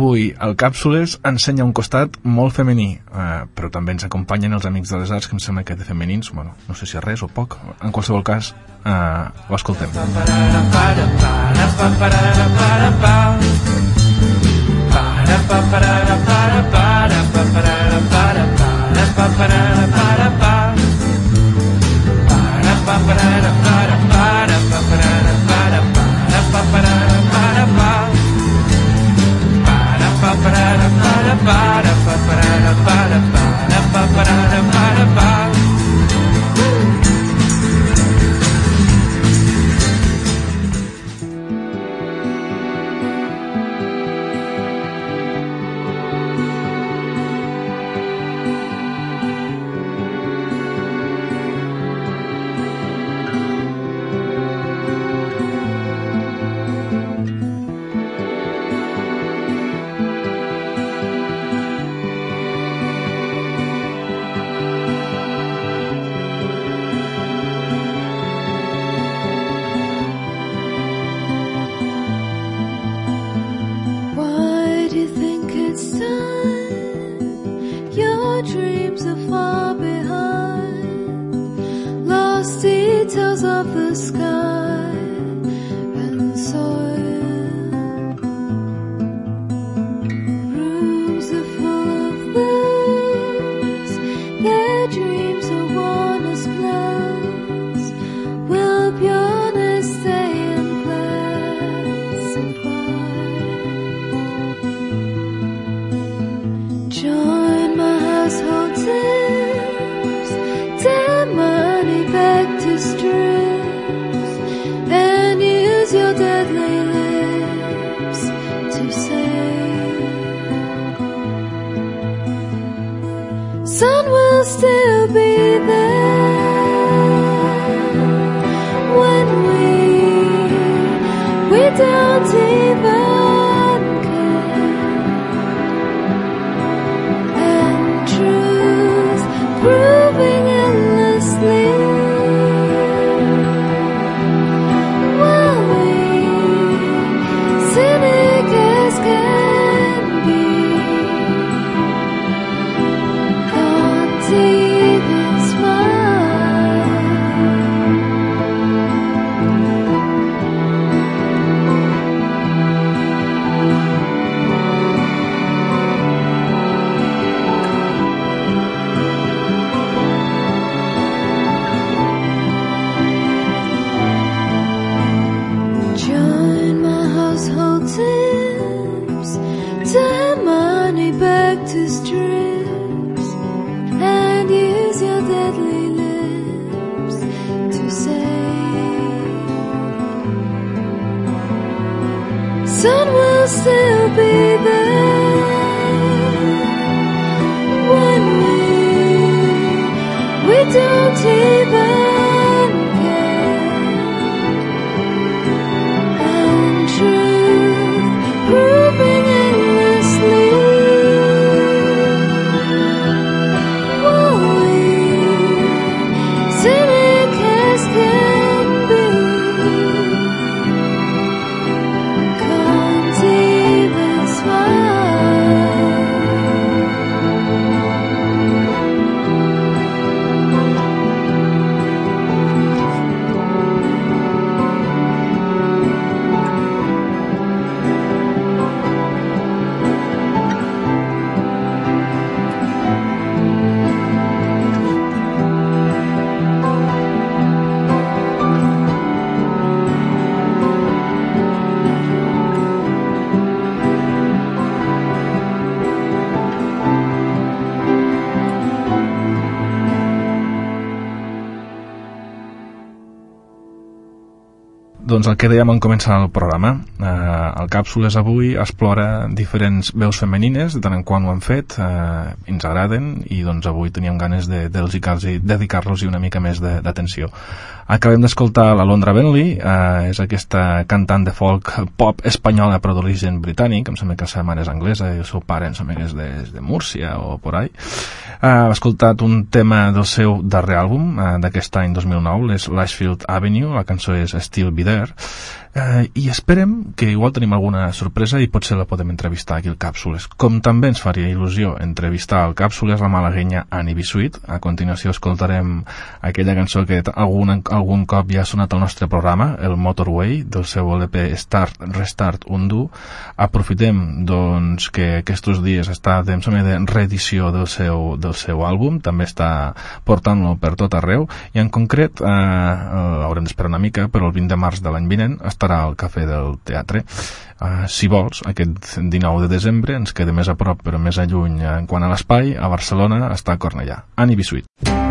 Avui el Càpsules ensenya un costat molt femení, eh, però també ens acompanyen els amics de les arts, que em sembla que de femenins, bueno, no sé si res o poc, en qualsevol cas, eh, ho escoltem. Why Doncs el que dèiem en començar el programa, eh, el Càpsules avui explora diferents veus femenines, de tant en quant ho han fet, eh, ens agraden, i doncs avui teníem ganes de, de dedicar-los una mica més d'atenció. Acabem d'escoltar la Londra Bentley, eh, és aquesta cantant de folk pop espanyola però d'origen britànic, em sembla que la seva mare és anglesa i el seu pare em sembla que és de, de Múrcia o por ahí. Eh, ha escoltat un tema del seu darrer àlbum, eh, d'aquest any 2009, és Lashfield Avenue, la cançó és Still Be There, eh, i esperem que igual tenim alguna sorpresa i potser la podem entrevistar aquí al Càpsules. Com també ens faria il·lusió entrevistar al Càpsules la malaguenya Annie Bisuit. A continuació escoltarem aquella cançó que algun, algun cop ja ha sonat al nostre programa, el Motorway, del seu LP Start, Restart, Undo. Aprofitem doncs, que aquests dies està de, de reedició del seu, del seu àlbum, també està portant-lo per tot arreu, i en concret eh, eh, haurem d'esperar una mica, però el 20 de març de l'any vinent estarà al Cafè del Teatre. Uh, si vols, aquest 19 de desembre ens queda més a prop però més a lluny en quant a l'espai, a Barcelona està a Cornellà. Ani Bisuit.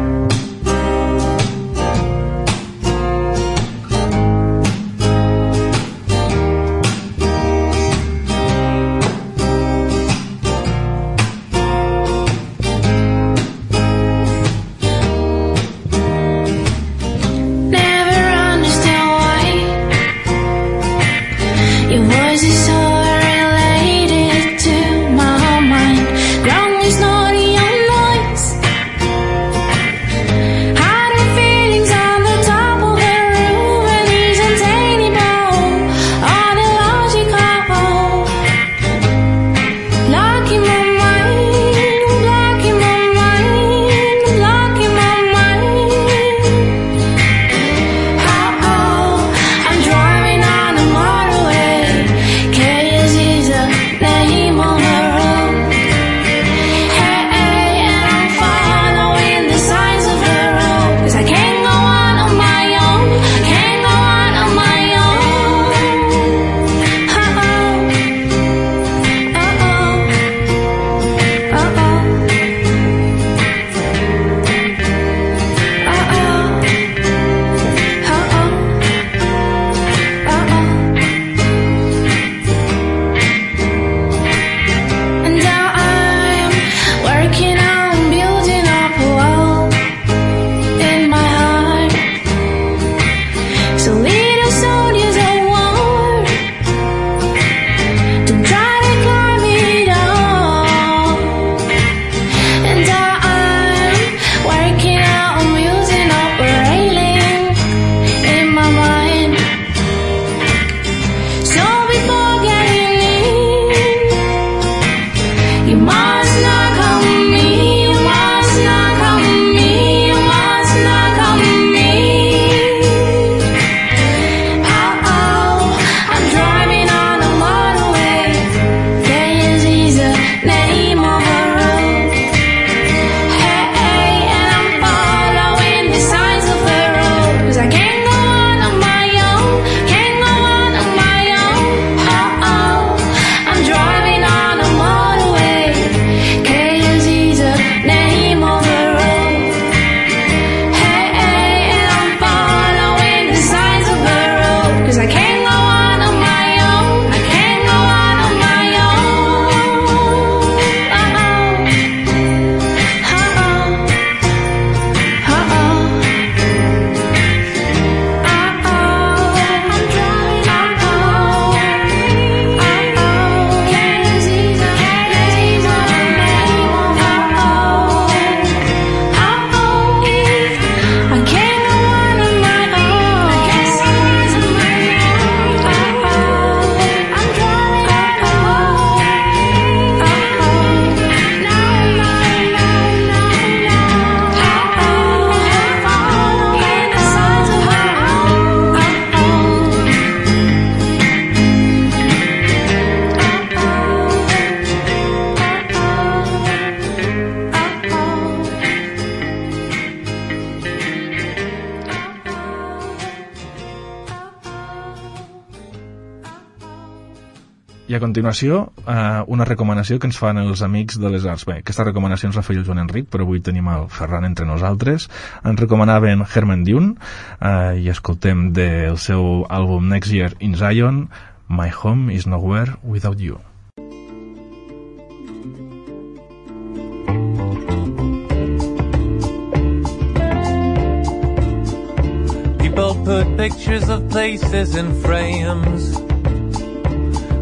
I a continuació, eh, una recomanació que ens fan els amics de les arts. Bé, aquesta recomanació ens la feia el Joan Enric, però avui tenim el Ferran entre nosaltres. Ens recomanaven Herman Dune eh, i escoltem del seu àlbum Next Year in Zion, My Home is Nowhere Without You. People put pictures of places in frames.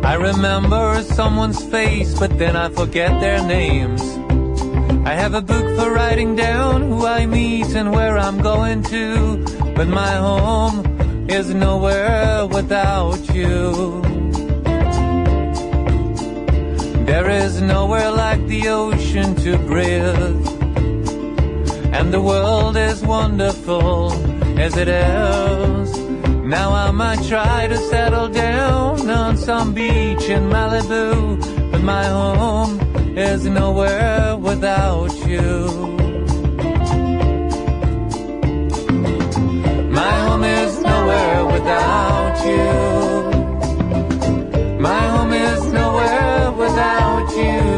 I remember someone's face, but then I forget their names. I have a book for writing down who I meet and where I'm going to, but my home is nowhere without you. There is nowhere like the ocean to breathe. And the world is wonderful as it is. Now I might try to settle down on some beach in Malibu, but my home is nowhere without you. My home is nowhere without you. My home is nowhere without you.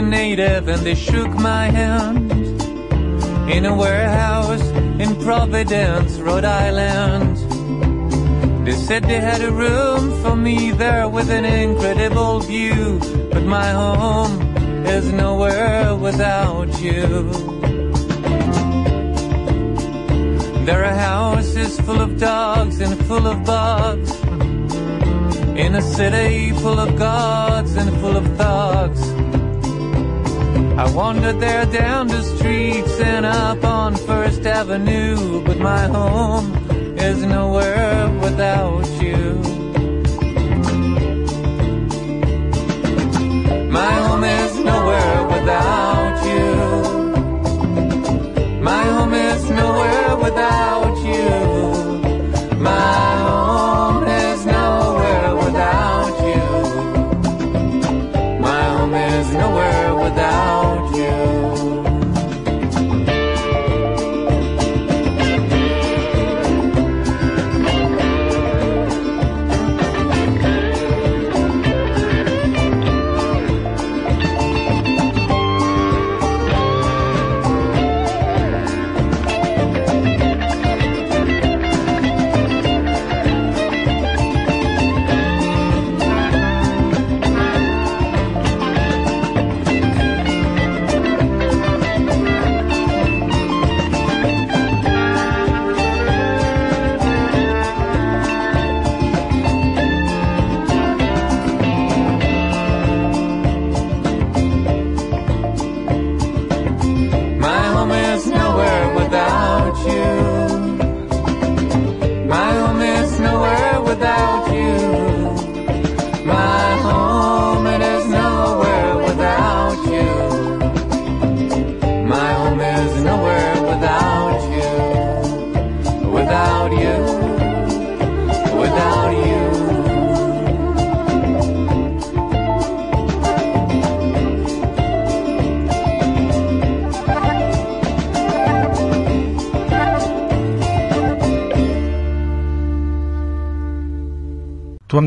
A native and they shook my hand in a warehouse in Providence, Rhode Island. They said they had a room for me there with an incredible view, but my home is nowhere without you. There are houses full of dogs and full of bugs. In a city full of gods and full of thugs. I wandered there down the streets and up on First Avenue, but my home is nowhere without you. My home is nowhere without you. My home is nowhere without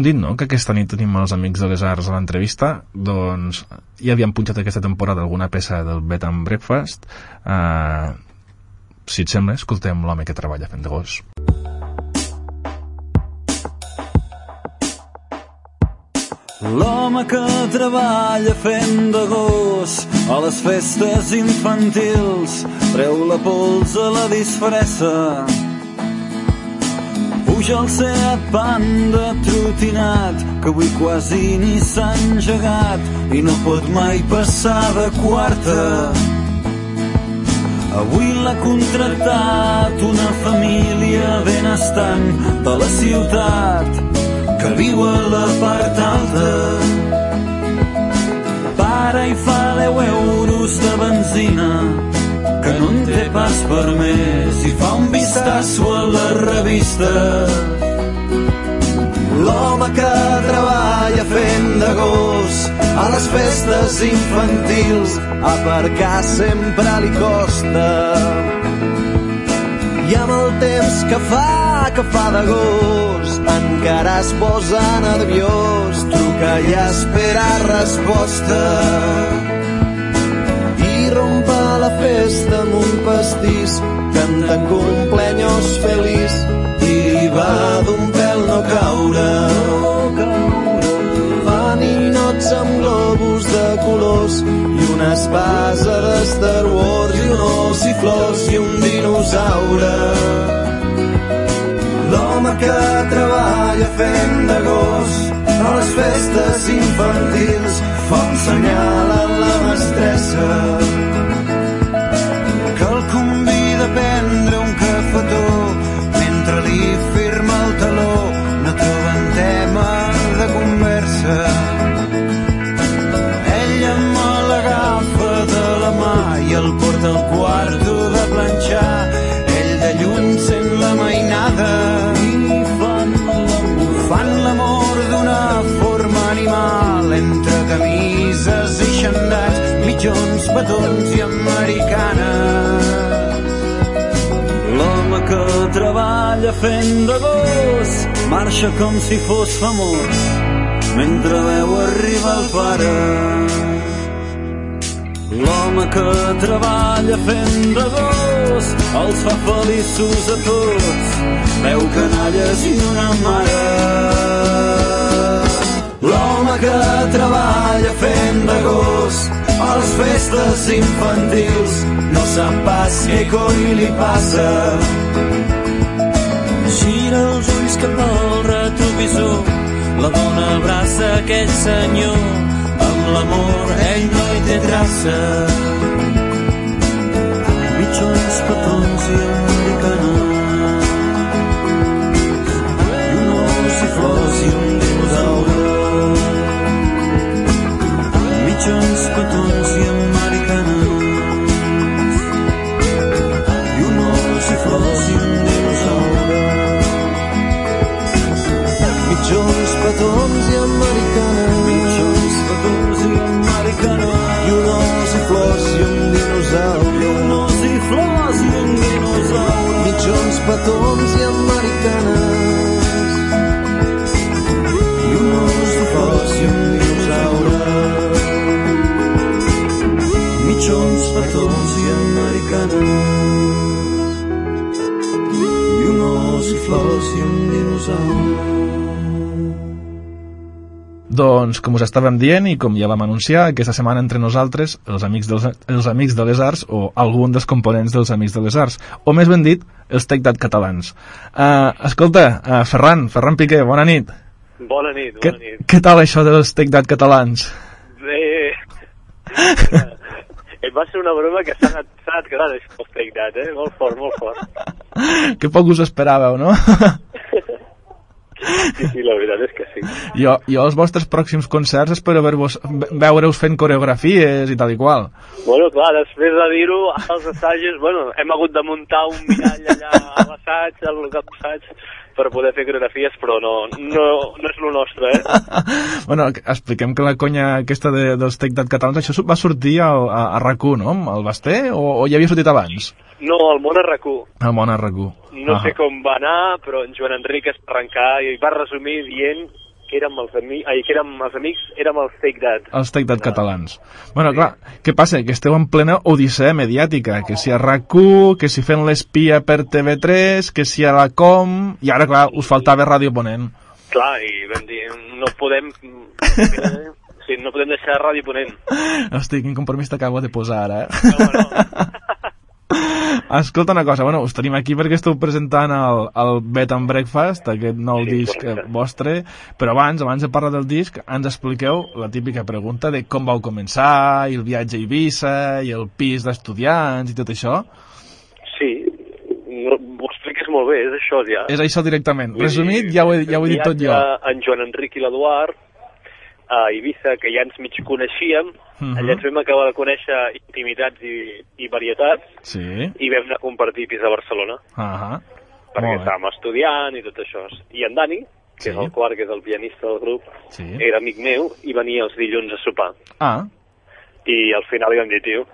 Dit, no?, que aquesta nit tenim els Amics de les Arts a l'entrevista. Doncs ja havíem punxat aquesta temporada alguna peça del Bed and Breakfast. Uh, si et sembla, escoltem l'home que treballa fent de gos. L'home que treballa fent de gos a les festes infantils treu la pols a la disfressa puja al Seat Panda trotinat que avui quasi ni s'ha engegat i no pot mai passar de quarta Avui l'ha contractat una família benestant de la ciutat que viu a la part alta. Para i fa 10 euros de benzina no en té pas per més i fa un vistazo a la revista. L'home que treballa fent de gos a les festes infantils aparcar sempre li costa. I amb el temps que fa, que fa de gos, encara es posa nerviós, truca i espera resposta. Festa amb un pastís, cantant cumpleaños feliç, i va d'un pèl no caure. Va ninots amb globus de colors i una espasa de Star Wars i un os i flors i un dinosaure. L'home que treballa fent de gos a les festes infantils fa un senyal a la mestressa taló no troben tema de conversa. Ella me l'agafa de la mà i el porta al quarto de planxar. Ell de lluny sent la mainada. I fan l'amor fan l'amor d'una forma animal entre camises i xandats mitjons, petons i americanes que treballa fent de gos marxa com si fos famós mentre veu arribar el pare. L'home que treballa fent de gos els fa feliços a tots, veu canalles i una mare. L'home que treballa fent de gos a les festes infantils no sap pas què coi li passa. Gira els ulls cap al retrovisor, la dona abraça aquell senyor, amb l'amor ell no hi té traça. Mitjons, petons i americanes, petons i americanes. Mitjons, petons i americanes. I un os i flors i un dinosaure. Unos i flors i un dinosaure. Mitjons, petons i americanes. I un os i flors i un dinosaure. Mitjons, petons i americanes. I un os i flors i un dinosaure. Doncs, com us estàvem dient i com ja vam anunciar, aquesta setmana entre nosaltres, els amics, dels, els amics de les arts, o algun dels components dels amics de les arts, o més ben dit, els Tecdat catalans. Uh, escolta, uh, Ferran, Ferran Piqué, bona nit. Bona nit, bona nit. què tal això dels Tecdat catalans? Bé... Eh, va ser una broma que s'ha anat, anat quedant això, el fake that, eh? Molt fort, molt fort. que poc us esperàveu, no? Sí, sí, la veritat és que sí. jo, jo als vostres pròxims concerts espero veure-us fent coreografies i tal i qual. Bueno, clar, després de dir-ho, als assajos, bueno, hem hagut de muntar un mirall allà a l'assaig, al local d'assaig, per poder fer coreografies, però no, no, no és lo nostre, eh? bueno, expliquem que la conya aquesta de, dels Tecdat catalans, això va sortir al, a, a RAC1, no? Al Basté? O, o ja havia sortit abans? No, el món a RAC1. Al món a RAC1. No sé com va anar, però en Joan Enric es va arrencar i va resumir dient que érem els amics, ai, que érem els amics, érem els fake dad. Els Tecdat catalans. Bueno, clar, què passa? Que esteu en plena odissea mediàtica, que si a RAC1, que si fent l'espia per TV3, que si a la Com... I ara, clar, us faltava Ràdio Ponent. Clar, i vam dir, no podem... Sí, no podem deixar Ràdio Ponent. Hosti, quin compromís t'acabo de posar ara, eh? No, no. Escolta una cosa, bueno, us tenim aquí perquè esteu presentant el, el Bed and Breakfast, aquest nou Sí, disc correcte. vostre, però abans, abans de parlar del disc, ens expliqueu la típica pregunta de com vau començar, i el viatge a Eivissa, i el pis d'estudiants i tot això. Sí, no, ho expliques molt bé, és això ja. És això directament. Resumit, ja ho he, ja ho he dit tot jo. En Joan Enric i l'Eduard, a Eivissa, que ja ens mig coneixíem, Mhm. allà ens vam acabar de conèixer intimitats i, i varietats, Sí. i vam anar a compartir pis a Barcelona, Ahà. perquè Molt bé. estàvem estudiant i tot això. I en Dani, que Sí. és el quart, que és el pianista del grup, Sí. era amic meu i venia els dilluns a sopar. Ah, I al final li vam dir, tio,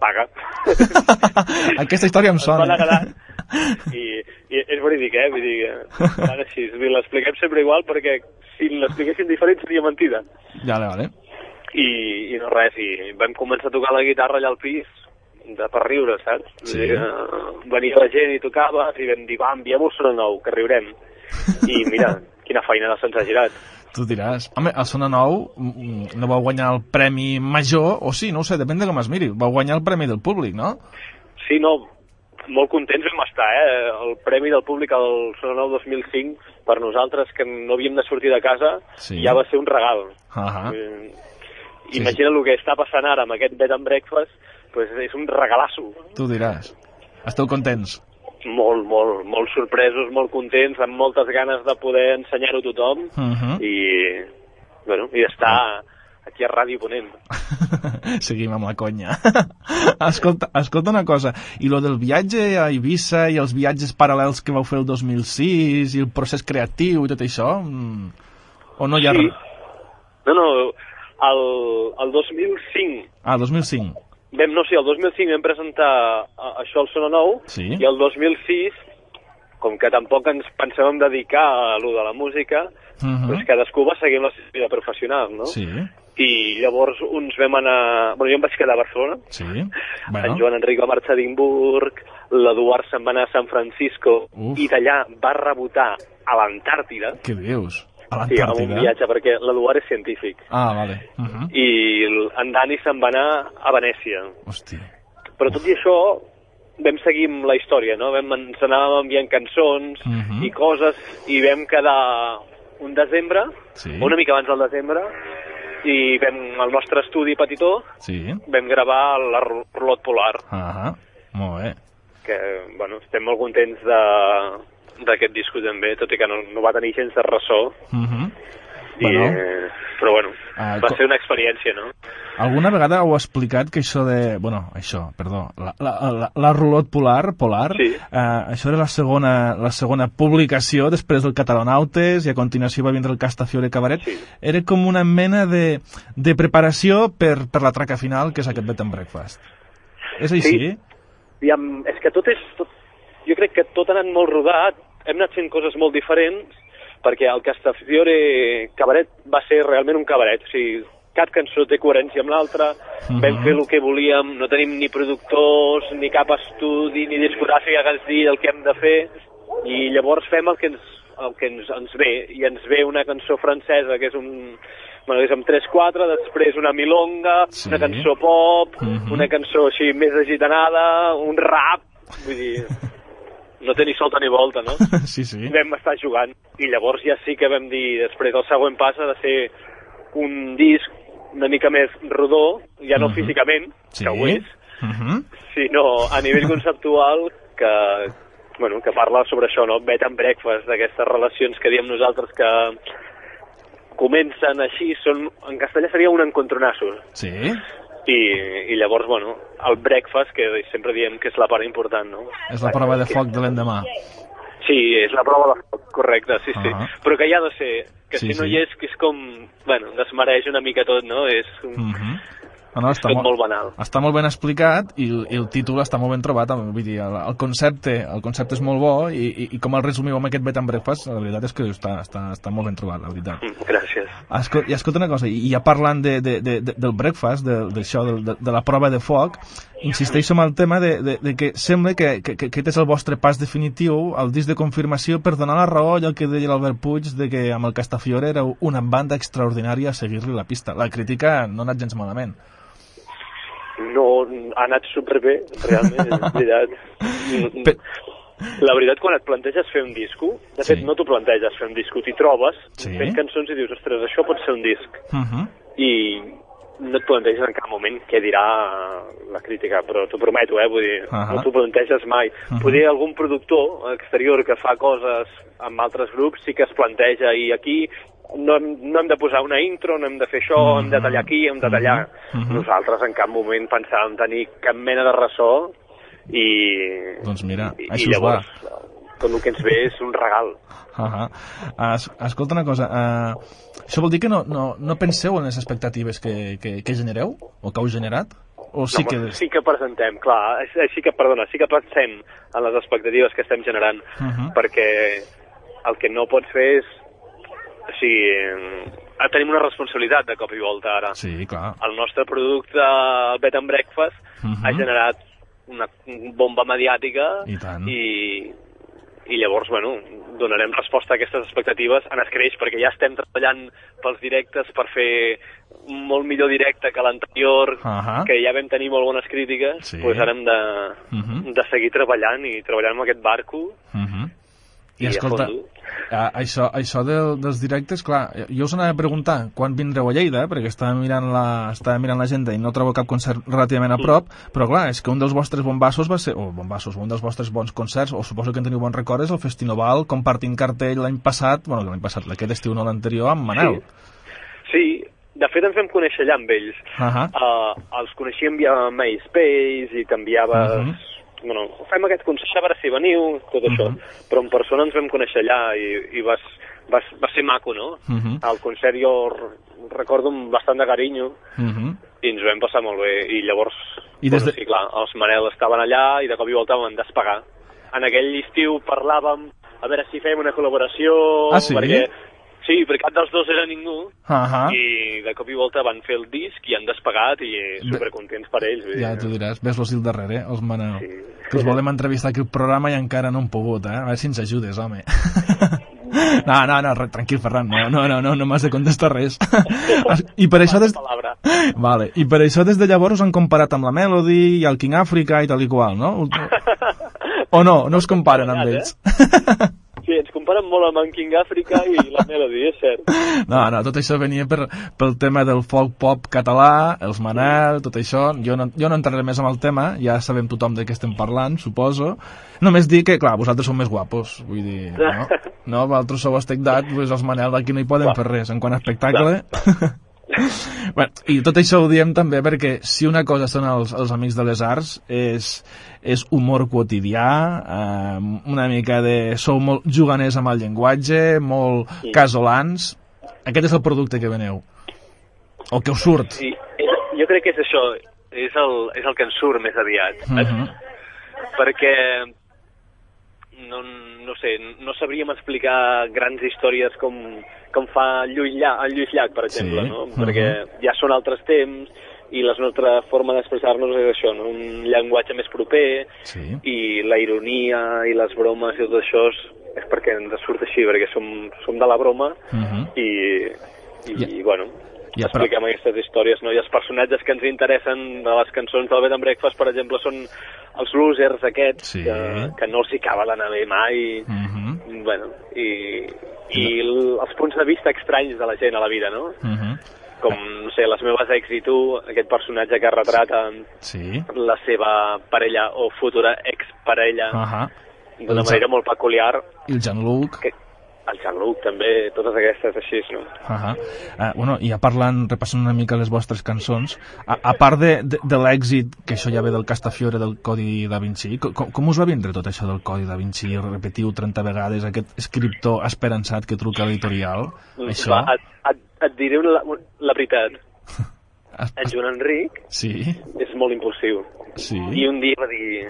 paga. aquesta història em Ens sona. I, I és verídic, eh? Vull dir. Vull dir, L'expliquem sempre igual perquè si l'expliquéssim diferent seria mentida. Ja, vale. I, I no res, i vam començar a tocar la guitarra allà al pis de per riure, saps? Sí. Dir, eh, venia la gent i tocava i vam dir, va, enviem-ho a Sona Nou, que riurem. I mira, quina feina se'ns ha girat. Tu diràs, home, el Sona Nou mm, no va guanyar el premi major, o sí, no ho sé, depèn de com es miri, va guanyar el premi del públic, no? Sí, no, molt contents vam estar, eh? El premi del públic al Sona Nou 2005, per nosaltres que no havíem de sortir de casa, Sí. ja va ser un regal. Ahà. Eh, Sí, Imagina el que està passant ara amb aquest bed and breakfast, pues és un regalasso. Tu diràs. Esteu contents? Molt, molt, molt sorpresos, molt contents, amb moltes ganes de poder ensenyar-ho a tothom Uh -huh. i, bueno, i estar aquí a Ràdio Ponent. Seguim amb la conya. escolta, escolta una cosa, i lo del viatge a Eivissa i els viatges paral·lels que vau fer el 2006 i el procés creatiu i tot això, mm, o no hi ha Sí. No, no, el, el 2005 Ah, 2005. vam, no sé, el 2005 vam presentar això al Sona Nou Sí. i el 2006, com que tampoc ens pensàvem dedicar a lo de la música, Uh -huh. doncs cadascú va seguir la seva vida professional, no? Sí, I llavors uns vam anar... Bueno, jo em vaig quedar a Barcelona, sí. en Bueno, Joan Enric va marxar a Edimburg, l'Eduard se'n va anar a San Francisco Uf. i d'allà va rebotar a l'Antàrtida, què dius? A sí, amb un l'Antàrtida? viatge, perquè l'Eduard és científic. Ah, vale. Uh -huh. I en Dani se'n va anar a Venècia. Hòstia. Però tot i això, vam seguir amb la història, no? Vam, ens anàvem enviant cançons Mhm. i coses, i vam quedar un desembre, Sí. una mica abans del desembre, i vam, al nostre estudi petitó, Sí. vam gravar la Rulot Polar, Ah, molt bé. que, bueno, estem molt contents de d'aquest disco també, tot i que no, no va tenir gens de ressò, Uh -huh. I, Bueno. eh, però bueno, Ah, va ser una experiència, no? Alguna vegada heu explicat que això de... Bueno, això, perdó. La, la, la, la rulot polar, polar Sí. eh, això era la segona, la segona publicació després del Catalonautes i a continuació va vindre el Castafiore Cabaret. Sí. Era com una mena de, de preparació per, per la traca final, que és aquest bed and breakfast. És així? Sí. I amb, és que tot és... Tot, jo crec que tot ha anat molt rodat, hem anat fent coses molt diferents, perquè el Castafiore Cabaret va ser realment un cabaret, o sigui, cap cançó té coherència amb l'altra, Mhm. vam fer el que volíem, no tenim ni productors, ni cap estudi, ni discogràfica que ens digui el que hem de fer, i llavors fem el que ens, el que ens, ens ve, i ens ve una cançó francesa que és un... Bueno, és amb 3-4, després una milonga, Sí. una cançó pop, Mhm. una cançó així més agitanada, un rap, vull dir, no té ni solta ni volta, no? sí, sí. Vam estar jugant i llavors ja sí que vam dir, després el següent pas ha de ser un disc una mica més rodó, ja no Mhm. físicament, Sí. que ho és, Uh -huh. sinó a nivell conceptual que, bueno, que parla sobre això, no? Bed and breakfast, d'aquestes relacions que diem nosaltres que comencen així, són, en castellà seria un encontronasso. Sí? I, I llavors, bueno, el breakfast, que sempre diem que és la part important, no? És la prova de foc de l'endemà. Sí, és la prova de foc, correcte, sí, sí. Ah. Però que hi ha de ser, que Sí, si no sí. hi és, que és com, bueno, desmereix una mica tot, no? És un, Uh -huh. No, no, està tot molt, molt banal. està molt ben explicat i, el- i el títol està molt ben trobat vull dir, el, el concepte el concepte és molt bo i, i, i com el resumiu amb aquest bed and breakfast la veritat és que està, està, està molt ben trobat la veritat Mm, Gràcies. Escol I escolta una cosa, i ja parlant de, de, de, de, del breakfast, de- d'això, de, de, de la prova de foc, insisteixo en el tema de, de, de que sembla que, que, que aquest és el vostre pas definitiu, el disc de confirmació, per donar la raó allò que deia l'Albert Puig, de que amb el Castafiore era una banda extraordinària a seguir-li la pista. La crítica no ha anat gens malament. No, ha anat superbé, realment, és veritat. Pe- La veritat, quan et planteges fer un disco, de fet, Sí. no t'ho planteges fer un disco, t'hi trobes, Sí. fent cançons i dius, ostres, això pot ser un disc. Uh -huh. I no et planteges en cap moment què dirà la crítica, però t'ho prometo, eh, vull dir, Ahà. no t'ho planteges mai. Mhm. Poder algun productor exterior que fa coses amb altres grups sí que es planteja, i aquí no hem, no hem de posar una intro, no hem de fer això, hem de tallar aquí, hem de tallar... Mhm. Nosaltres en cap moment pensàvem tenir cap mena de ressò i, Doncs mira, i, així i us va. llavors tot el que ens ve és un regal. Uh -huh. es, escolta una cosa, uh, això vol dir que no, no, no penseu en les expectatives que, que, que genereu, o que heu generat? O sí no, que... sí que presentem, clar, sí que, perdona, sí que pensem en les expectatives que estem generant, Uh -huh. perquè el que no pots fer és... O sigui, eh, tenim una responsabilitat de cop i volta ara. Sí, clar. El nostre producte, Bed and Breakfast, Mhm. ha generat una bomba mediàtica I tant. i, i llavors, bueno, donarem resposta a aquestes expectatives en escreix, perquè ja estem treballant pels directes per fer un molt millor directe que l'anterior, Ahà. que ja vam tenir molt bones crítiques, Sí. doncs ara hem de, Mhm. de seguir treballant i treballant amb aquest barco Uh -huh. I, I a escolta, a, això, això del, dels directes, clar, jo us anava a preguntar quan vindreu a Lleida, perquè estava mirant la, estava mirant l'agenda i no trobo cap concert relativament a prop, però clar, és que un dels vostres bombassos va ser, o bombassos, un dels vostres bons concerts, o suposo que en teniu bons records, és el Festinoval compartint cartell l'any passat, bueno, l'any passat, aquest estiu no l'anterior, amb Manel. Sí, de fet ens vam conèixer allà amb ells. Ahà. Uh, els coneixíem via MySpace i t'enviaves... Mhm. Bueno, fem aquest concert, a veure si veniu, tot això. Mhm. Però en persona ens vam conèixer allà i, i vas, vas, va ser maco, no? Mhm. El concert jo recordo amb bastant de carinyo Uh -huh. i ens ho vam passar molt bé. I llavors, I des de- sí, clar, els Manel estaven allà i de cop i volta van despegar. En aquell estiu parlàvem a veure si fèiem una col·laboració... Ah, sí? Perquè, sí, perquè cap dels dos era ningú Ahà. i de cop i volta van fer el disc i han despegat i eh, supercontents per ells. Ja t'ho diràs, ves-los al darrere, els Manel. Sí. Que us volem entrevistar aquí al programa i encara no hem pogut, eh? A veure si ens ajudes, home. No, no, no, tranquil, Ferran, no, no, no, no, no m'has de contestar res. I per això des... Vale. I per això des de llavors us han comparat amb la Melody i el King Africa i tal i qual, no? O no? No us comparen amb ells? Ens comparen molt amb en King Africa i la Melody, és cert. No, no, tot això venia per, pel tema del folk pop català, els Manel, tot això. Jo no, jo no entraré més en el tema, ja sabem tothom de què estem parlant, suposo. Només dir que, clar, vosaltres sou més guapos, vull dir, no? No, vosaltres sou estecdat, doncs els Manel d'aquí no hi poden fer res. En quant a espectacle... bueno, I tot això ho diem també perquè si una cosa són els, els Amics de les Arts és, és humor quotidià, eh, una mica de... Sou molt juganers amb el llenguatge, molt Sí. casolans. Aquest és el producte que veneu. O que us surt. Sí, jo crec que és això, és el, és el que ens surt més aviat, saps? Mhm. perquè no, no sé, no sabríem explicar grans històries com, com fa Lluís Llach, el Lluís Llach, per exemple, Sí, no? perquè ja són altres temps i la nostra forma d'expressar-nos és això, no? un llenguatge més proper Sí. i la ironia i les bromes i tot això és, és perquè ens surt així, perquè som, som de la broma Mhm. i, i, Ja. i bueno, Ja, però- expliquem aquestes històries, no? I els personatges que ens interessen de les cançons del Bed and Breakfast, per exemple, són els losers aquests, Sí. que, que no els hi acaba d'anar bé mai, Mhm. bueno, i, i el, els punts de vista estranys de la gent a la vida, no? Mhm. Com, no sé, les meves ex i tu, aquest personatge que retrata Sí. la seva parella o futura exparella Ahà. d'una El manera molt peculiar, I el Jean-Luc. que el Jean-Luc també, totes aquestes així, no? Ahà. Uh, bueno, i ja parlant, repassant una mica les vostres cançons, a, a part de, de, de l'èxit, que això ja ve del Castafiore del Codi da Vinci, com, com us va vindre tot això del Codi da Vinci? Repetiu 30 vegades aquest escriptor esperançat que truca a l'editorial? Això? Va, et, et, et diré la, la veritat. En Joan Enric Sí, és molt impulsiu. sí. I un dia va dir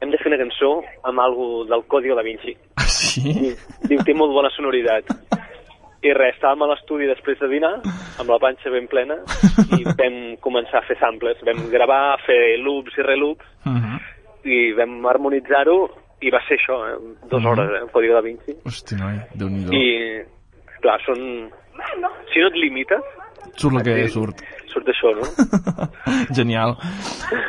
hem de fer una cançó amb algo del Código da Vinci. Ah, sí? Diu, té molt bona sonoritat. I res, estàvem a l'estudi després de dinar, amb la panxa ben plena, i vam començar a fer samples. Vam gravar, fer loops i reloops, Mhm. i vam harmonitzar-ho, i va ser això, eh? dues Mhm. hores, eh? el Código da Vinci. Hosti, noi, Déu-n'hi-do. I, clar, són... Si no et limites, Surt el que Sí. surt. Surt això, no? Genial.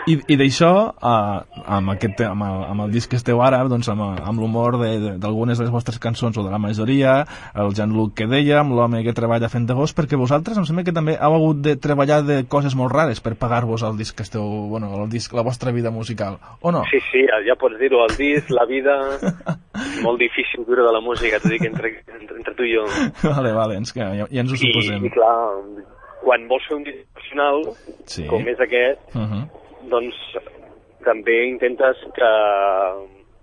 I, i d'això, uh, amb, aquest, amb, el, amb el disc que esteu ara, doncs amb, amb l'humor d'algunes de, de les vostres cançons o de la majoria, el Jean-Luc que dèiem, l'home que treballa fent de gos, perquè vosaltres em sembla que també heu hagut de treballar de coses molt rares per pagar-vos el disc que esteu, bueno, el disc, la vostra vida musical, o no? Sí, sí, ja, pots dir-ho, el disc, la vida... És molt difícil viure de la música, t'ho dic, entre, entre, entre tu i jo. Vale, vale, ens, ja, ja ens ho I, suposem. I clar, quan vols fer un disc Sí. com és aquest, Uh -huh. doncs també intentes que,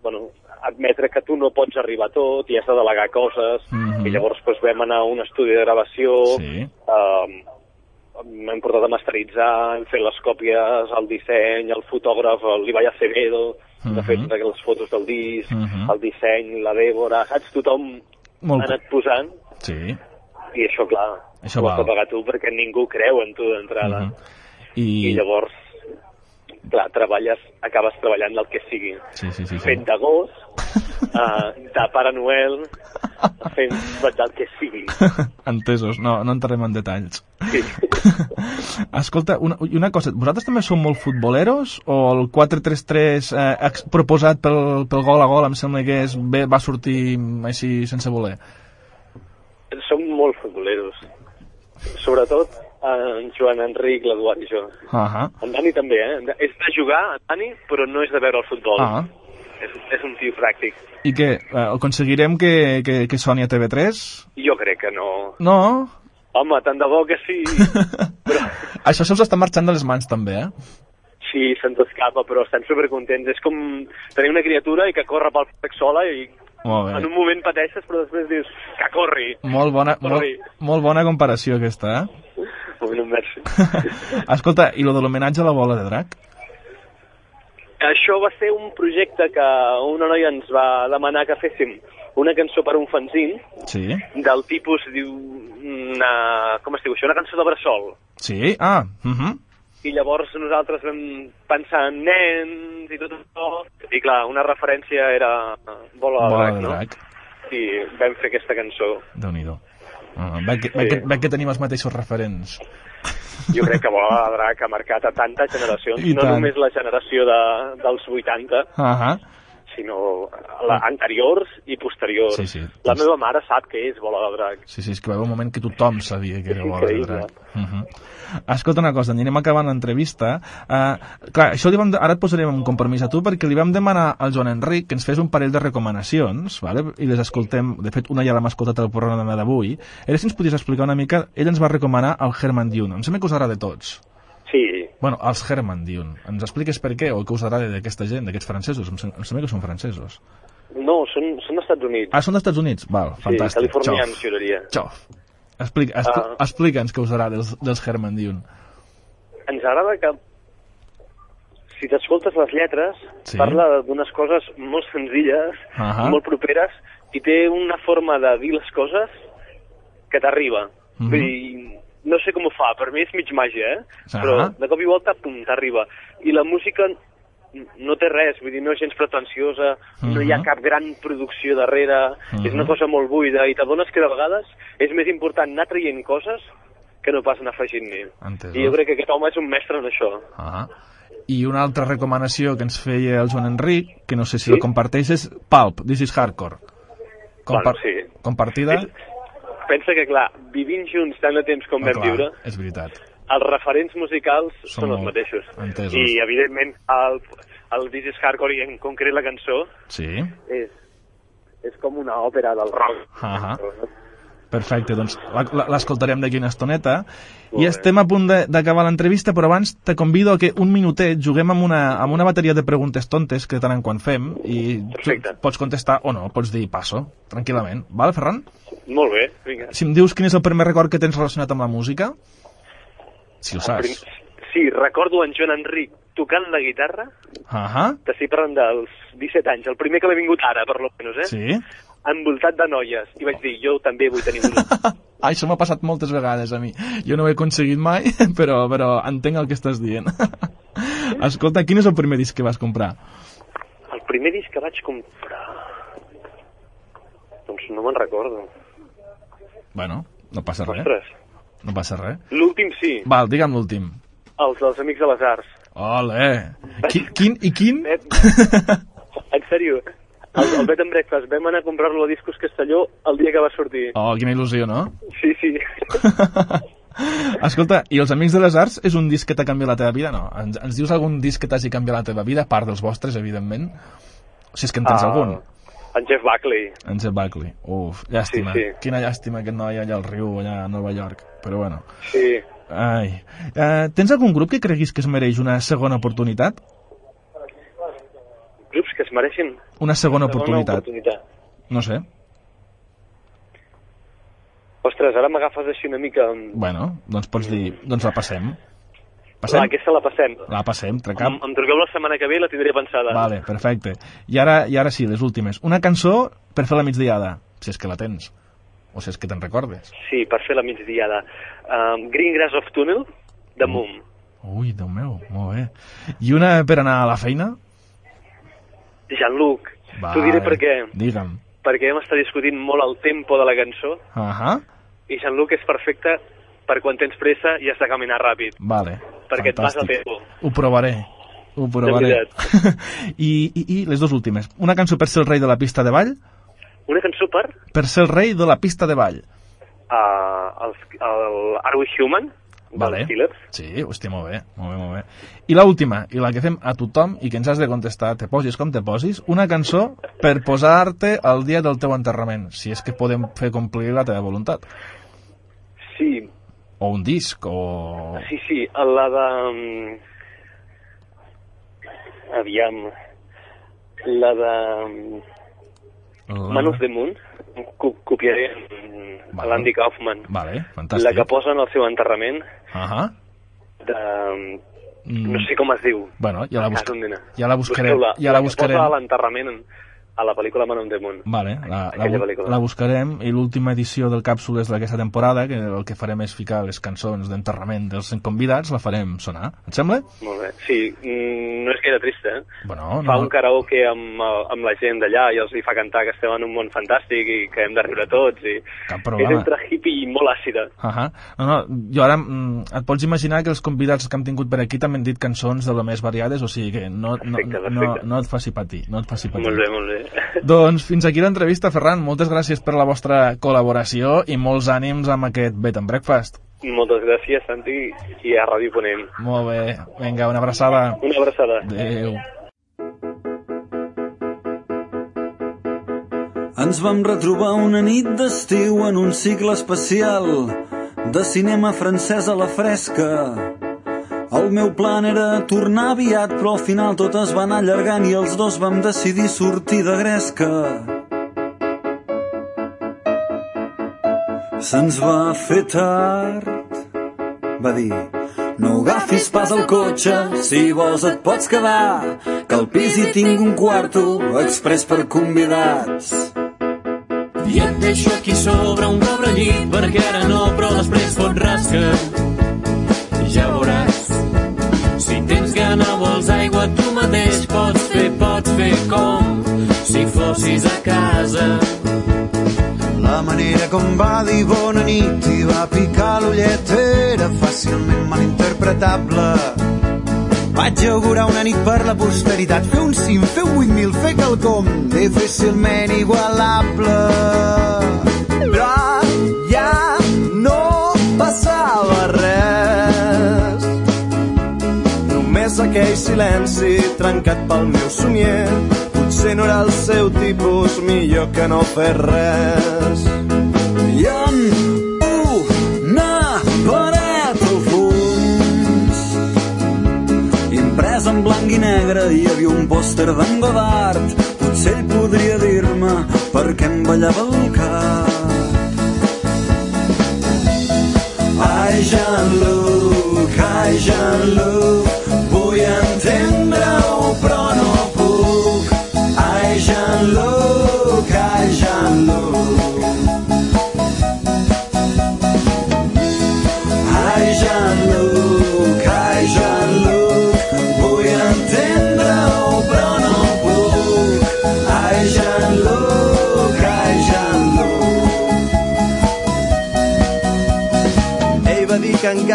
bueno, admetre que tu no pots arribar a tot i has de delegar coses, Mhm. i llavors doncs, vam anar a un estudi de gravació, Sí. eh, m'hem portat a masteritzar, hem fet les còpies, el disseny, el fotògraf, l'Ibai Acevedo, de Mhm. fet les fotos del disc, Mhm. el disseny, la Débora, saps? Tothom Molt ha anat posant Sí. i això, clar, Això ho has de pagar tu perquè ningú creu en tu d'entrada. Mhm. I... I, I llavors, clar, treballes, acabes treballant del que sigui. Sí, sí, sí. sí. Fent de gos, uh, de Pare Noel, fent del que sigui. Entesos, no, no entrarem en detalls. Sí. Escolta, una, una cosa, vosaltres també sou molt futboleros o el 4-3-3 eh, proposat pel, pel gol a gol em sembla que és, bé, va sortir així sense voler? Som molt futboleros. Sobretot eh, en Joan Enric, l'Eduard i jo. Ah, En Dani també, eh? És de jugar, en Dani, però no és de veure el futbol. ah. És, és un tio pràctic. I què, eh, aconseguirem que, que, que soni a TV3? Jo crec que no. No? Home, tant de bo que sí. Però Això se us està marxant de les mans també, eh? sí, se'ns escapa, però estan supercontents. És com tenir una criatura i que corre pel sola i Molt en bé. un moment pateixes, però després dius que corri. Molt bona, molt, Corri. molt bona comparació aquesta, eh? Bueno, merci. Escolta, i lo de l'homenatge a la bola de drac? Això va ser un projecte que una noia ens va demanar que féssim una cançó per un fanzine Sí. del tipus, diu, una, com es diu això, una cançó de bressol. Sí? Ah, uh -huh. I llavors nosaltres vam pensar en nens i tot això, i clar, una referència era Bola de bola Drac, de no? I vam fer aquesta cançó. Déu-n'hi-do. Uh, veig, que, veig, que, veig que tenim els mateixos referents. Jo crec que Bola de Drac ha marcat a tantes generacions, I no tant. només la generació de, dels 80, Uh -huh. Sinó la, anteriors i posteriors. Sí, sí. La meva mare sap què és Bola de Drac. Sí, sí, és que va haver un moment que tothom sabia que era bola de drac. Uh -huh. Escolta una cosa, anirem acabant l'entrevista. Uh, clar, això li vam, de- ara et posarem un compromís a tu perquè li vam demanar al Joan Enric que ens fes un parell de recomanacions, vale? i les escoltem, de fet una ja l'hem escoltat al programa d'avui. Era si ens podies explicar una mica, ell ens va recomanar el Herman Dune, em sembla que us agrada a tots. Sí, Bueno, els Herman Dune. Ens expliques per què o què us agrada d'aquesta gent, d'aquests francesos? Em, em sembla que són francesos. no, són, són d'Estats Units. Ah, són dels Estats Units? Val, sí, fantàstic. californians, Xof. jo diria. Xof. Explica, expli Ah. Explica'ns què us agrada dels, dels Herman Dune. Ens agrada que, si t'escoltes les lletres, Sí. parla d'unes coses molt senzilles, Ahà. molt properes, i té una forma de dir les coses que t'arriba. Mhm. Vull dir, no sé com ho fa, per mi és mig màgia, eh? Ahà. Però de cop i volta, pum, t'arriba. I la música no té res, vull dir, no és gens pretensiosa, no hi ha Mhm. cap gran producció darrere, és una Mhm. cosa molt buida, i t'adones que de vegades és més important anar traient coses que no pas anar afegint-n'hi. Entesos. I jo crec que aquest home és un mestre en això. Ah. I una altra recomanació que ens feia el Joan Enric, que no sé si Sí? la comparteix, és Pulp, This is Hardcore. Bueno, sí. Compartida? És- Pensa que, clar, vivint junts tant de temps com Ah, vam clar, viure, És veritat. els referents musicals Són són, els mateixos. entesos. I, evidentment, el, el This is Hardcore, i en concret la cançó, Sí? és, és com una òpera del rock. Ah Perfecte, doncs l'escoltarem d'aquí una estoneta. Molt I estem a punt d'acabar l'entrevista, però abans te convido a que un minutet juguem amb una, amb una bateria de preguntes tontes que tant en quant fem i pots contestar o no, pots dir passo, tranquil·lament. Val, Ferran? Molt bé, vinga. Si em dius quin és el primer record que tens relacionat amb la música, si ho Prim- saps. Sí, recordo en Joan Enric tocant la guitarra, Ahà, t'estic parlant dels 17 anys, el primer que m'he vingut ara, per lo menos, eh? sí. Envoltat de noies. I vaig dir, jo també vull tenir una. Ah, això m'ha passat moltes vegades a mi. Jo no ho he aconseguit mai, però, però entenc el que estàs dient. Escolta, quin és el primer disc que vas comprar? El primer disc que vaig comprar... Doncs no me'n recordo. Bueno, no passa res. Ostres. No passa res. L'últim sí, Val, digue'm l'últim. els dels Amics de les Arts. Ole! Qui, quin i quin? En sèrio, el, el Bed and Breakfast, vam anar a comprar-lo a Discos Castelló el dia que va sortir. Oh, quina il·lusió, no? Sí, sí. Escolta, i Els Amics de les Arts és un disc que t'ha canviat la teva vida, no? Ens, ens dius algun disc que t'hagi canviat la teva vida, a part dels vostres, evidentment? Si és que en tens Ah, algun. En Jeff Buckley. En Jeff Buckley. Uf, llàstima. Sí, sí. Quina llàstima aquest noi allà al riu, allà a Nova York. Però bueno. Sí. Ai. Uh, tens algun grup que creguis que es mereix una segona oportunitat? Grups que es mereixen Una segona segona oportunitat. oportunitat. No sé. Ostres, ara m'agafes així una mica... Bueno, doncs pots dir... Doncs la passem. Passem? aquesta la passem. La passem, Em, trecap. em truqueu la setmana que ve i la tindré pensada. Vale, perfecte. I ara, I ara sí, les últimes. Una cançó per fer la migdiada, si és que la tens. O si és que te'n recordes. Sí, per fer la migdiada. Um, Green Grass of Tunnel, de Moom. Ui, Déu meu, molt bé. I una per anar a la feina? Jean-Luc, t'ho diré perquè, Digue'm. perquè hem estat discutint molt el tempo de la cançó Ahà, i Jean-Luc és perfecte per quan tens pressa i has de caminar ràpid, vale. perquè et passa el Fantàstic. tempo. Ho provaré. Ho provaré. I, i, I les dues últimes. Una cançó per ser el rei de la pista de ball, Una cançó per per ser el rei de la pista de ball. uh, el, el Are We Human? Vale. dels. Sí, hòstia, molt bé, molt bé, molt bé. I la última, i la que fem a tothom i que ens has de contestar, te posis com te posis, una cançó per posar-te al dia del teu enterrament, si és que podem fer complir la teva voluntat. Sí, O un disc, o... sí, sí, la de... mm, Aviam... La de La... Man of the Moon, co copiaré mm, Vale. l'Andy Kaufman. Vale, La fantàstic. que posa en el seu enterrament Ahà. de... Mm, No sé com es diu. Bueno, ja la, Ondina. ja la buscarem. Busqueu-la. Ja la buscarem. posa a l'enterrament a la pel·lícula Man of the Moon. Vale, la, la, pel·lícula. la buscarem i l'última edició del Càpsules d'aquesta temporada, que el que farem és ficar les cançons d'enterrament dels convidats, la farem sonar. Et sembla? Molt bé. Sí, mm, no és gaire trista, eh? Bueno, Fa no, un karaoke amb, el- amb la gent d'allà i els hi fa cantar que estem en un món fantàstic i que hem de riure tots i cap és problema. entre hippie i molt àcida. Uh no, no, jo ara mm, et pots imaginar que els convidats que hem tingut per aquí també han dit cançons de lo més variades, o sigui que no, no, Perfecte, no, perfecte. no et faci patir, no et faci patir. Molt bé, molt bé. Doncs fins aquí l'entrevista, Ferran. Moltes gràcies per la vostra col·laboració i molts ànims amb aquest Bed and Breakfast. Moltes gràcies, Santi, i a Ràdio Ponent. Molt bé. Vinga, una abraçada. Una abraçada. Adéu. Ens vam retrobar una nit d'estiu en un cicle especial de cinema francès a la fresca. El meu plan era tornar aviat, però al final tot es va anar allargant i els dos vam decidir sortir de gresca. Se'ns va fer tard, va dir. No agafis pas el cotxe, si vols et pots quedar, que al pis hi tinc un quarto express per convidats. I et deixo aquí sobre un pobre llit perquè ara no, però després fot rasca. Com si fossis a casa. La manera com va dir bona nit i va picar l'ullet era fàcilment malinterpretable. Vaig augurar una nit per la posteritat, fer un cim, fer un 8.000, fer quelcom difícilment igualable. Però ja no passava res. Només aquell silenci trencat pel meu somier. Potser no era el seu tipus, millor que no fer res. I en una paret al fons imprès en blanc i negre hi havia un pòster d'en Godard. Potser ell podria dir-me per què em ballava el cap. Ai, Jean-Luc, ai, Jean-Luc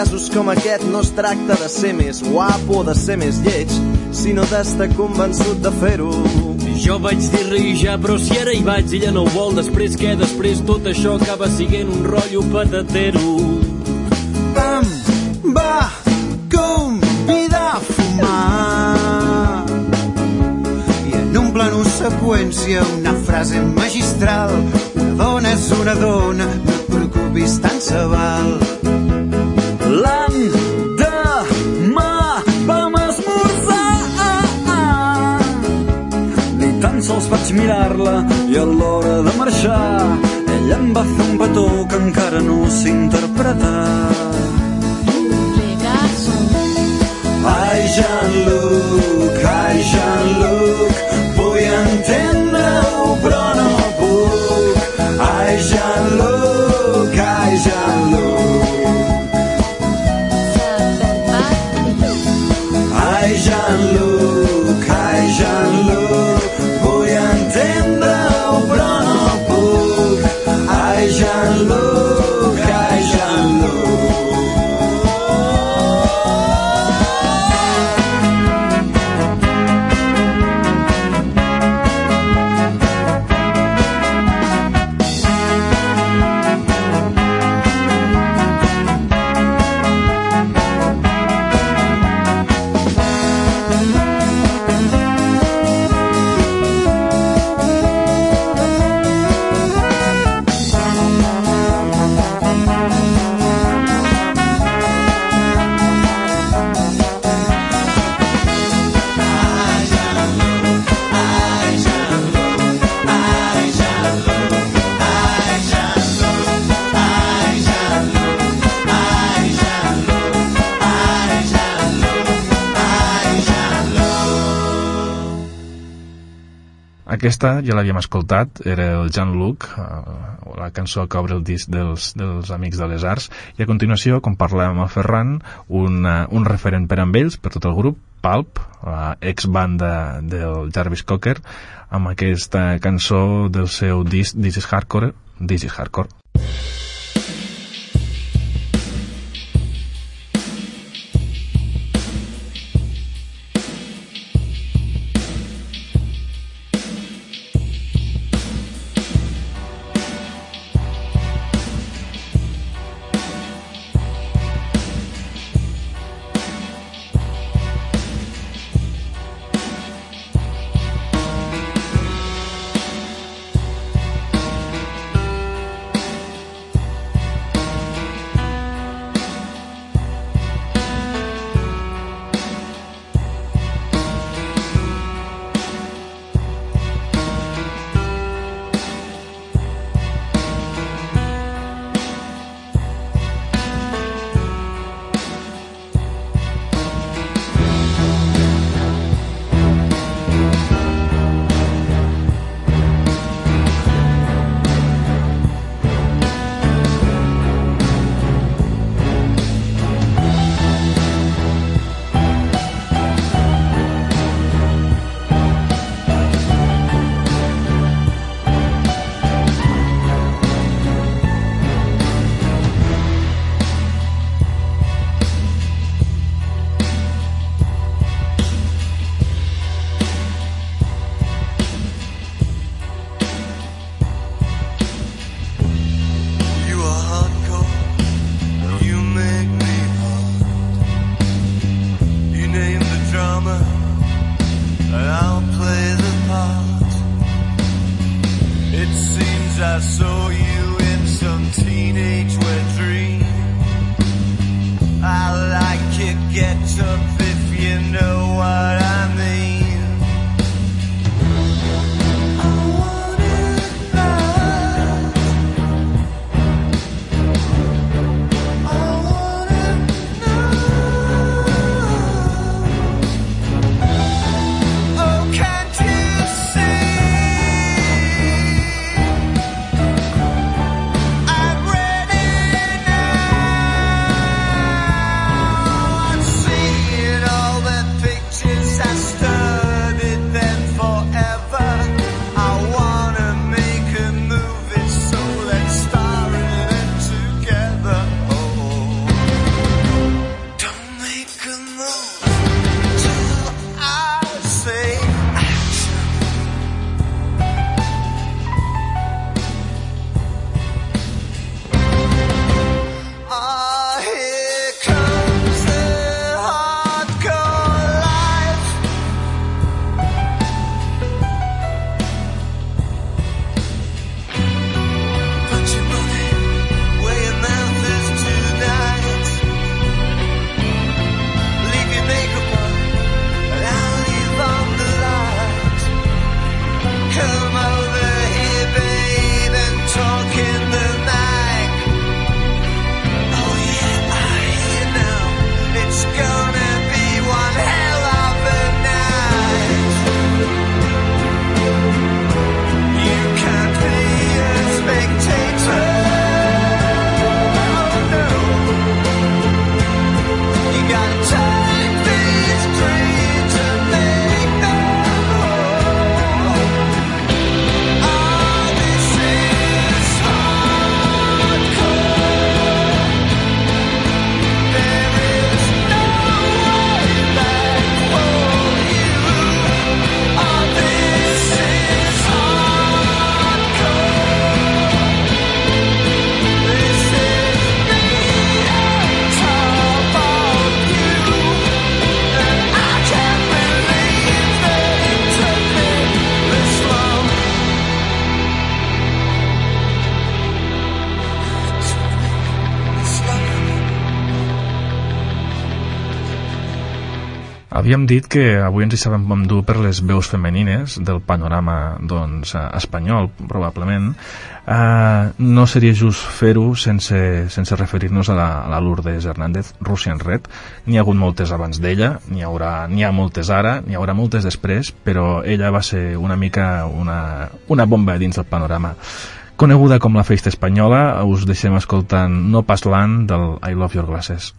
casos com aquest no es tracta de ser més guapo o de ser més lleig, sinó d'estar convençut de fer-ho. Jo vaig dir-li ja, però si ara hi vaig, ella no ho vol, després què? Després tot això acaba siguent un rotllo patatero. Em va convidar a fumar i en un plano seqüència una frase magistral una dona és una dona no et preocupis tant se val sols vaig mirar-la i a l'hora de marxar ella em va fer un petó que encara no sé interpretar. Ai, Jean-Luc, ai, Jean-Luc, vull entendre-ho, però no Aquesta ja l'havíem escoltat, era el Jean-Luc, eh, la cançó que obre el disc dels, dels Amics de les Arts, i a continuació, com parlàvem amb Ferran, un, uh, un referent per amb ells, per tot el grup, Pulp, la ex-banda del Jarvis Cocker, amb aquesta cançó del seu disc This is Hardcore, This is Hardcore. Havíem dit que avui ens hi sabem endur per les veus femenines del panorama doncs, eh, espanyol, probablement. Uh, no seria just fer-ho sense, sense referir-nos a, la, a la Lourdes Hernández, Russian Red. N'hi ha hagut moltes abans d'ella, n'hi haurà n'hi ha moltes ara, n'hi haurà moltes després, però ella va ser una mica una, una bomba dins del panorama. Coneguda com la festa espanyola, us deixem escoltant No Pas Land del I Love Your Glasses.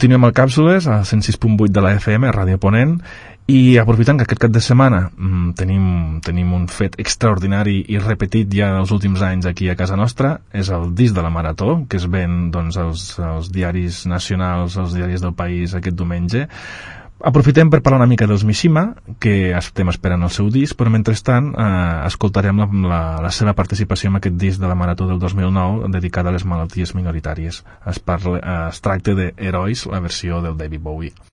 Continuem al Càpsules, a 106.8 de la FM, Ràdio Ponent, i aprofitant que aquest cap de setmana mm, tenim, tenim un fet extraordinari i repetit ja dels últims anys aquí a casa nostra, és el disc de la Marató, que es ven doncs, als, als diaris nacionals, als diaris del país aquest diumenge. Aprofitem per parlar una mica dels Mishima, que estem esperant el seu disc, però mentrestant eh, escoltarem la, la, la seva participació en aquest disc de la Marató del 2009 dedicada a les malalties minoritàries. Es, parla, eh, es tracta de la versió del David Bowie.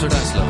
Amsterdam slow.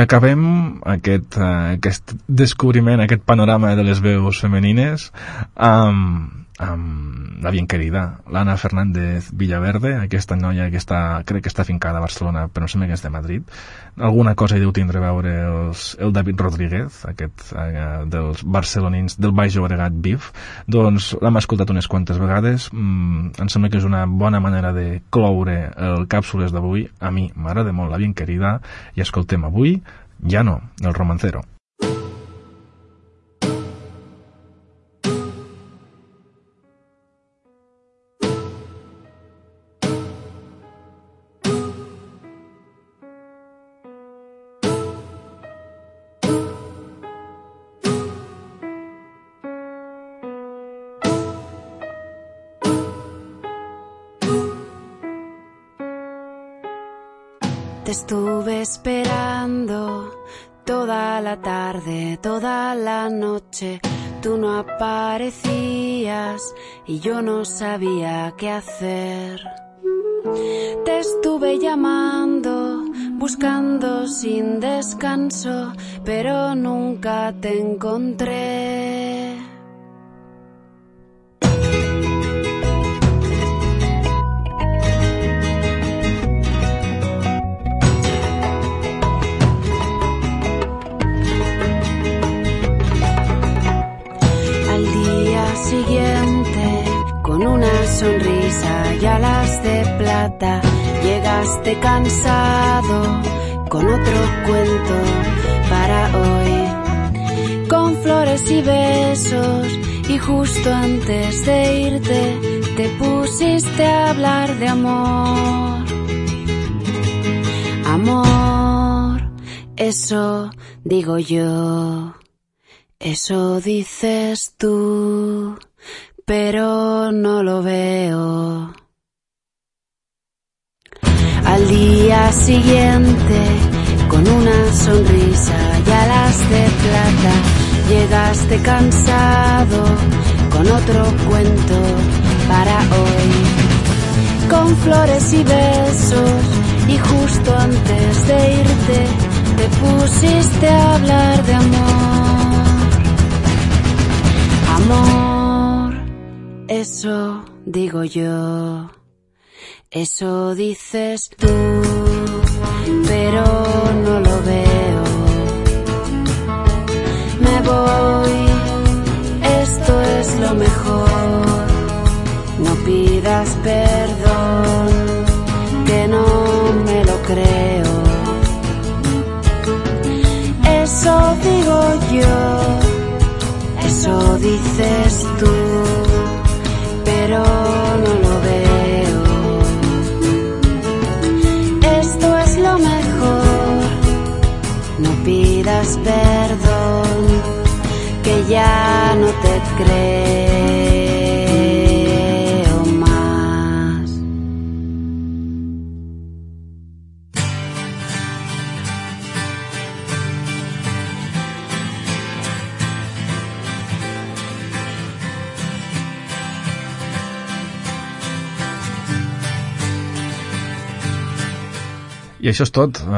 Acabem aquest, uh, aquest descobriment, aquest panorama de les veus femenines amb la bien querida, l'Anna Fernández Villaverde, aquesta noia que està, crec que està fincada a Barcelona, però no sembla que és de Madrid. Alguna cosa hi deu tindre a veure els, el David Rodríguez, aquest uh, dels barcelonins del Baix Llobregat Bif. Doncs l'hem escoltat unes quantes vegades, mm, em sembla que és una bona manera de cloure el càpsules d'avui. A mi m'agrada molt la bien querida i escoltem avui ja no, el romancero. Esperando toda la tarde, toda la noche. Tú no aparecías y yo no sabía qué hacer. Te estuve llamando, buscando sin descanso, pero nunca te encontré. Llegaste cansado con otro cuento para hoy. Con flores y besos, y justo antes de irte, te pusiste a hablar de amor. Amor, eso digo yo. Eso dices tú, pero no lo veo. Día siguiente, con una sonrisa y alas de plata, Llegaste cansado con otro cuento para hoy. Con flores y besos y justo antes de irte te pusiste a hablar de amor. Amor, eso digo yo. Eso dices tú, pero no lo veo. Me voy, esto es lo mejor. No pidas perdón, que no me lo creo. Eso digo yo, eso dices tú, te creo I això és tot. Uh,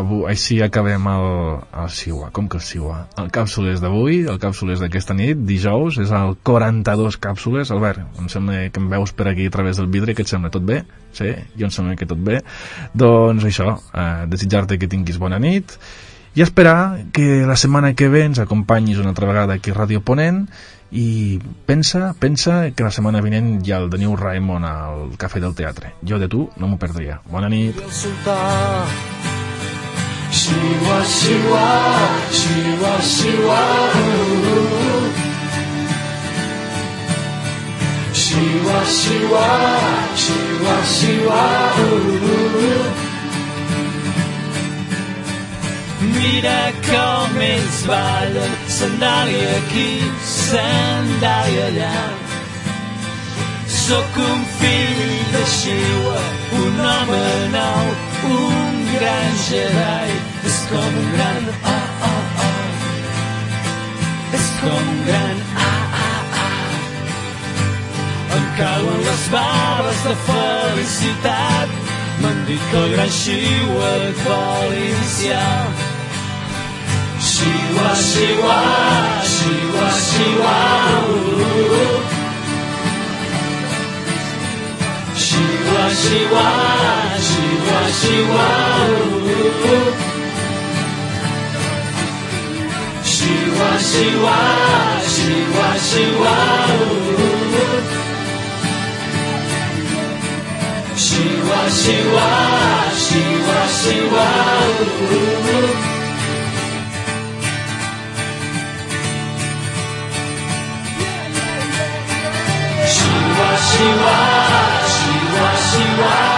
avui, així acabem el, el Siua. Com que el Siua? El càpsules d'avui, el càpsules d'aquesta nit, dijous, és el 42 càpsules. Albert, em sembla que em veus per aquí a través del vidre, que et sembla tot bé? Sí, jo em sembla que tot bé. Doncs això, uh, desitjar-te que tinguis bona nit i esperar que la setmana que ve ens acompanyis una altra vegada aquí a Ràdio Ponent i pensa, pensa que la setmana vinent hi ha el de Raimon al Cafè del Teatre. Jo de tu no m'ho perdria. Bona nit. Xiua, xiua, xiua, xiua. Xiua, xiua, xiua, xiua. Mira com ells ballen, sandàlia aquí, sandàlia allà. Sóc un fill de Xiua, un home nou, un gran Jedi. És com un gran ah, ah, ah. És com un gran ah, ah, ah. Em cauen les bales de felicitat. M'han dit que el gran Xiua et vol iniciar. Xiua, xiua, xiua, xiua. uh. Xiua, xiua, xiua, xiua. uh. Xiua, xiua, xiua, xiua. uh. Xiua, xiua, xiua, xiua. uh. 我希望希望希望。